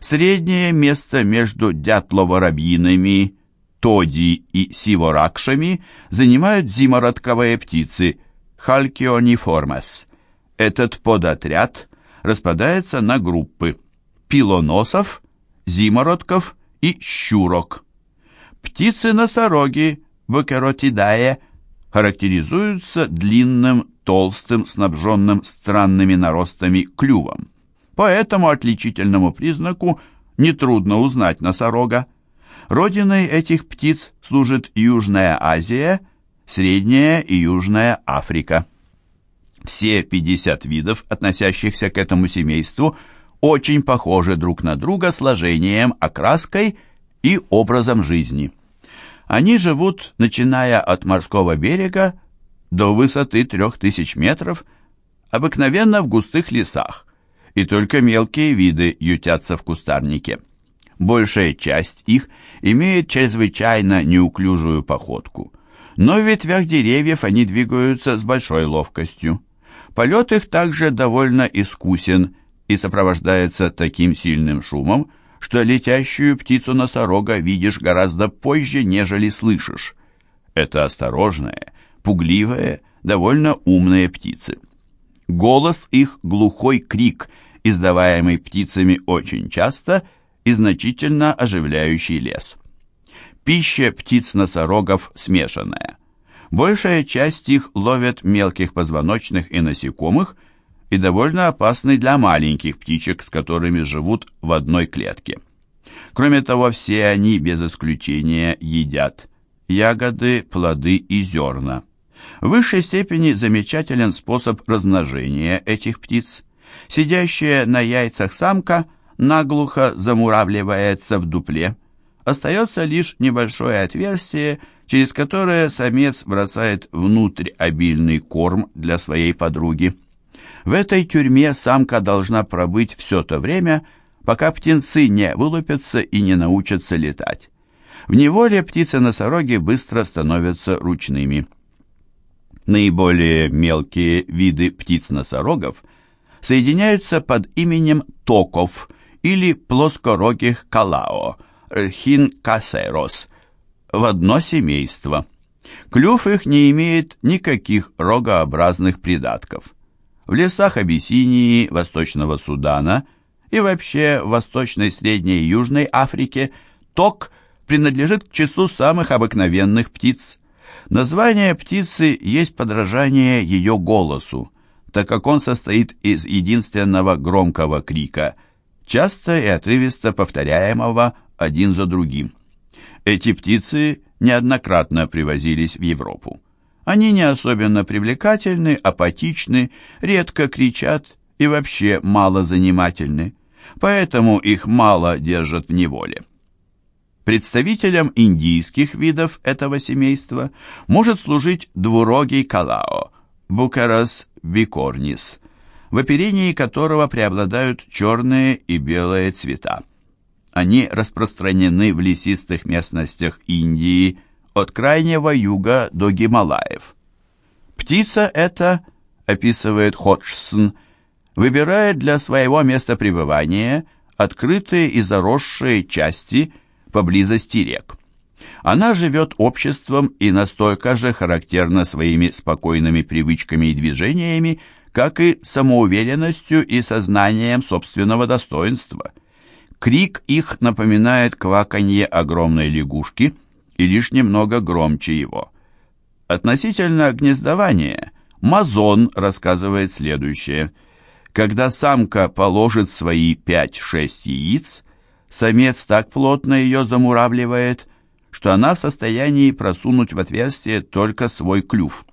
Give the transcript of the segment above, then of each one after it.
Среднее место между дятлово-воробьиными, тоди и сиворакшами занимают зимородковые птицы Халькиониформес. Этот подотряд распадается на группы пилоносов, зимородков и щурок. Птицы-носороги Бокеротидае характеризуются длинным, толстым, снабженным странными наростами клювом. По этому отличительному признаку нетрудно узнать носорога. Родиной этих птиц служит Южная Азия, Средняя и Южная Африка. Все 50 видов, относящихся к этому семейству, очень похожи друг на друга сложением, окраской и образом жизни. Они живут, начиная от морского берега до высоты 3000 метров, обыкновенно в густых лесах, и только мелкие виды ютятся в кустарнике. Большая часть их имеет чрезвычайно неуклюжую походку, но в ветвях деревьев они двигаются с большой ловкостью. Полет их также довольно искусен и сопровождается таким сильным шумом, что летящую птицу-носорога видишь гораздо позже, нежели слышишь. Это осторожные, пугливые, довольно умные птицы. Голос их – глухой крик, издаваемый птицами очень часто и значительно оживляющий лес. Пища птиц-носорогов смешанная. Большая часть их ловят мелких позвоночных и насекомых и довольно опасны для маленьких птичек, с которыми живут в одной клетке. Кроме того, все они без исключения едят ягоды, плоды и зерна. В высшей степени замечателен способ размножения этих птиц. Сидящая на яйцах самка наглухо замуравливается в дупле. Остается лишь небольшое отверстие, через которое самец бросает внутрь обильный корм для своей подруги. В этой тюрьме самка должна пробыть все то время, пока птенцы не вылупятся и не научатся летать. В неволе птицы-носороги быстро становятся ручными. Наиболее мелкие виды птиц-носорогов соединяются под именем токов или плоскорогих калао, хинкасерос, в одно семейство. Клюв их не имеет никаких рогообразных придатков. В лесах Абиссинии, Восточного Судана и вообще в Восточной, Средней и Южной Африке ток принадлежит к числу самых обыкновенных птиц. Название птицы есть подражание ее голосу, так как он состоит из единственного громкого крика, часто и отрывисто повторяемого один за другим. Эти птицы неоднократно привозились в Европу. Они не особенно привлекательны, апатичны, редко кричат и вообще мало занимательны, поэтому их мало держат в неволе. Представителем индийских видов этого семейства может служить двурогий калао, букарас бикорнис, в оперении которого преобладают черные и белые цвета. Они распространены в лесистых местностях Индии, от крайнего юга до Гималаев. Птица эта, описывает Ходжсон, выбирает для своего места пребывания открытые и заросшие части поблизости рек. Она живет обществом и настолько же характерна своими спокойными привычками и движениями, как и самоуверенностью и сознанием собственного достоинства. Крик их напоминает кваканье огромной лягушки – и лишь немного громче его. Относительно гнездования Мазон рассказывает следующее. Когда самка положит свои 5-6 яиц, самец так плотно ее замуравливает, что она в состоянии просунуть в отверстие только свой клюв.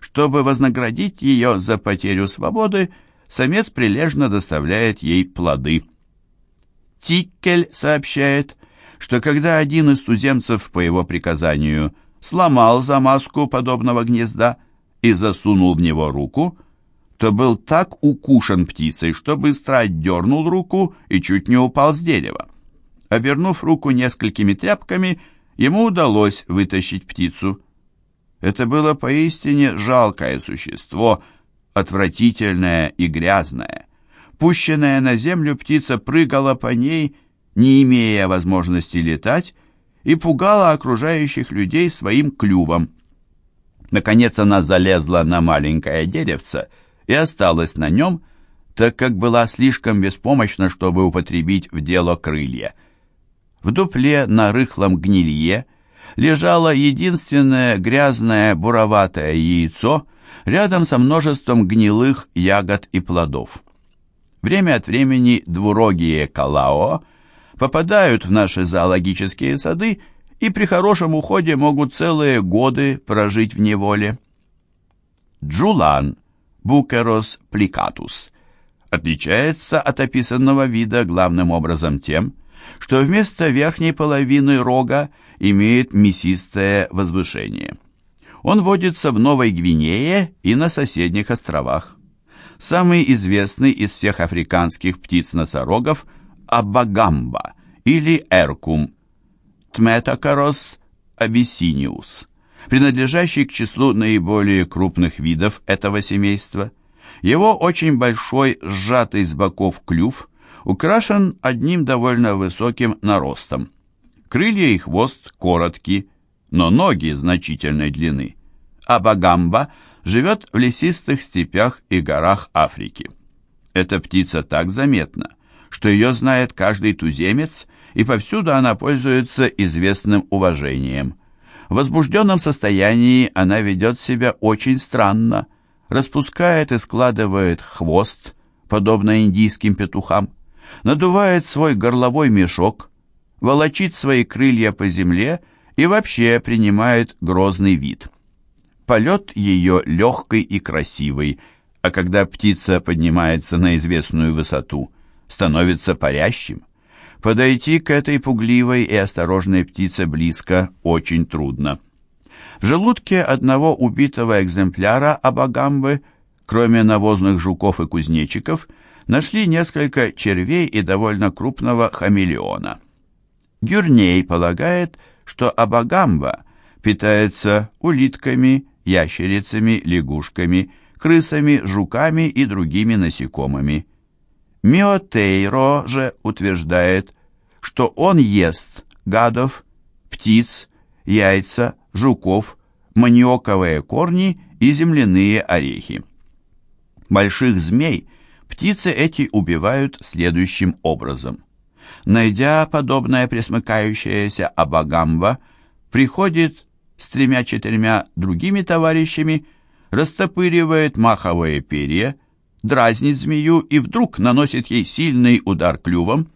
Чтобы вознаградить ее за потерю свободы, самец прилежно доставляет ей плоды. Тиккель сообщает, что когда один из туземцев по его приказанию сломал замазку подобного гнезда и засунул в него руку, то был так укушен птицей, что быстро отдернул руку и чуть не упал с дерева. Обернув руку несколькими тряпками, ему удалось вытащить птицу. Это было поистине жалкое существо, отвратительное и грязное. Пущенная на землю птица прыгала по ней, не имея возможности летать, и пугала окружающих людей своим клювом. Наконец она залезла на маленькое деревце и осталась на нем, так как была слишком беспомощна, чтобы употребить в дело крылья. В дупле на рыхлом гнилье лежало единственное грязное буроватое яйцо рядом со множеством гнилых ягод и плодов. Время от времени двурогие калао попадают в наши зоологические сады и при хорошем уходе могут целые годы прожить в неволе. Джулан, Букерос пликатус, отличается от описанного вида главным образом тем, что вместо верхней половины рога имеет мясистое возвышение. Он водится в Новой Гвинее и на соседних островах. Самый известный из всех африканских птиц-носорогов – абагамба или эркум, Тметакарос абиссиниус, принадлежащий к числу наиболее крупных видов этого семейства. Его очень большой, сжатый с боков клюв украшен одним довольно высоким наростом. Крылья и хвост короткие, но ноги значительной длины. Абагамба живет в лесистых степях и горах Африки. Эта птица так заметна, что ее знает каждый туземец и повсюду она пользуется известным уважением. В возбужденном состоянии она ведет себя очень странно, распускает и складывает хвост, подобно индийским петухам, надувает свой горловой мешок, волочит свои крылья по земле и вообще принимает грозный вид. Полет ее легкий и красивый, а когда птица поднимается на известную высоту, становится парящим. Подойти к этой пугливой и осторожной птице близко очень трудно. В желудке одного убитого экземпляра абагамбы, кроме навозных жуков и кузнечиков, нашли несколько червей и довольно крупного хамелеона. Гюрней полагает, что абагамба питается улитками, ящерицами, лягушками, крысами, жуками и другими насекомыми. Миотейро же утверждает, что он ест гадов, птиц, яйца, жуков, маниоковые корни и земляные орехи. Больших змей птицы эти убивают следующим образом. Найдя подобное пресмыкающееся абагамба, приходит с тремя-четырьмя другими товарищами, растопыривает маховые перья, дразнит змею и вдруг наносит ей сильный удар клювом,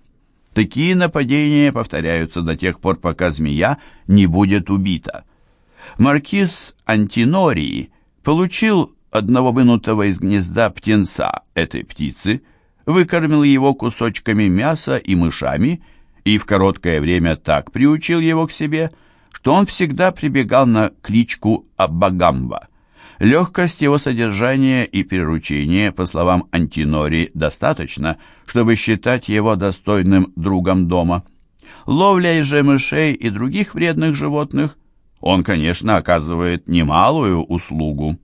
Такие нападения повторяются до тех пор, пока змея не будет убита. Маркиз Антинории получил одного вынутого из гнезда птенца этой птицы, выкормил его кусочками мяса и мышами и в короткое время так приучил его к себе, что он всегда прибегал на кличку Аббагамба. Легкость его содержания и приручения, по словам Антинори, достаточно, чтобы считать его достойным другом дома. Ловлей же мышей и других вредных животных он, конечно, оказывает немалую услугу.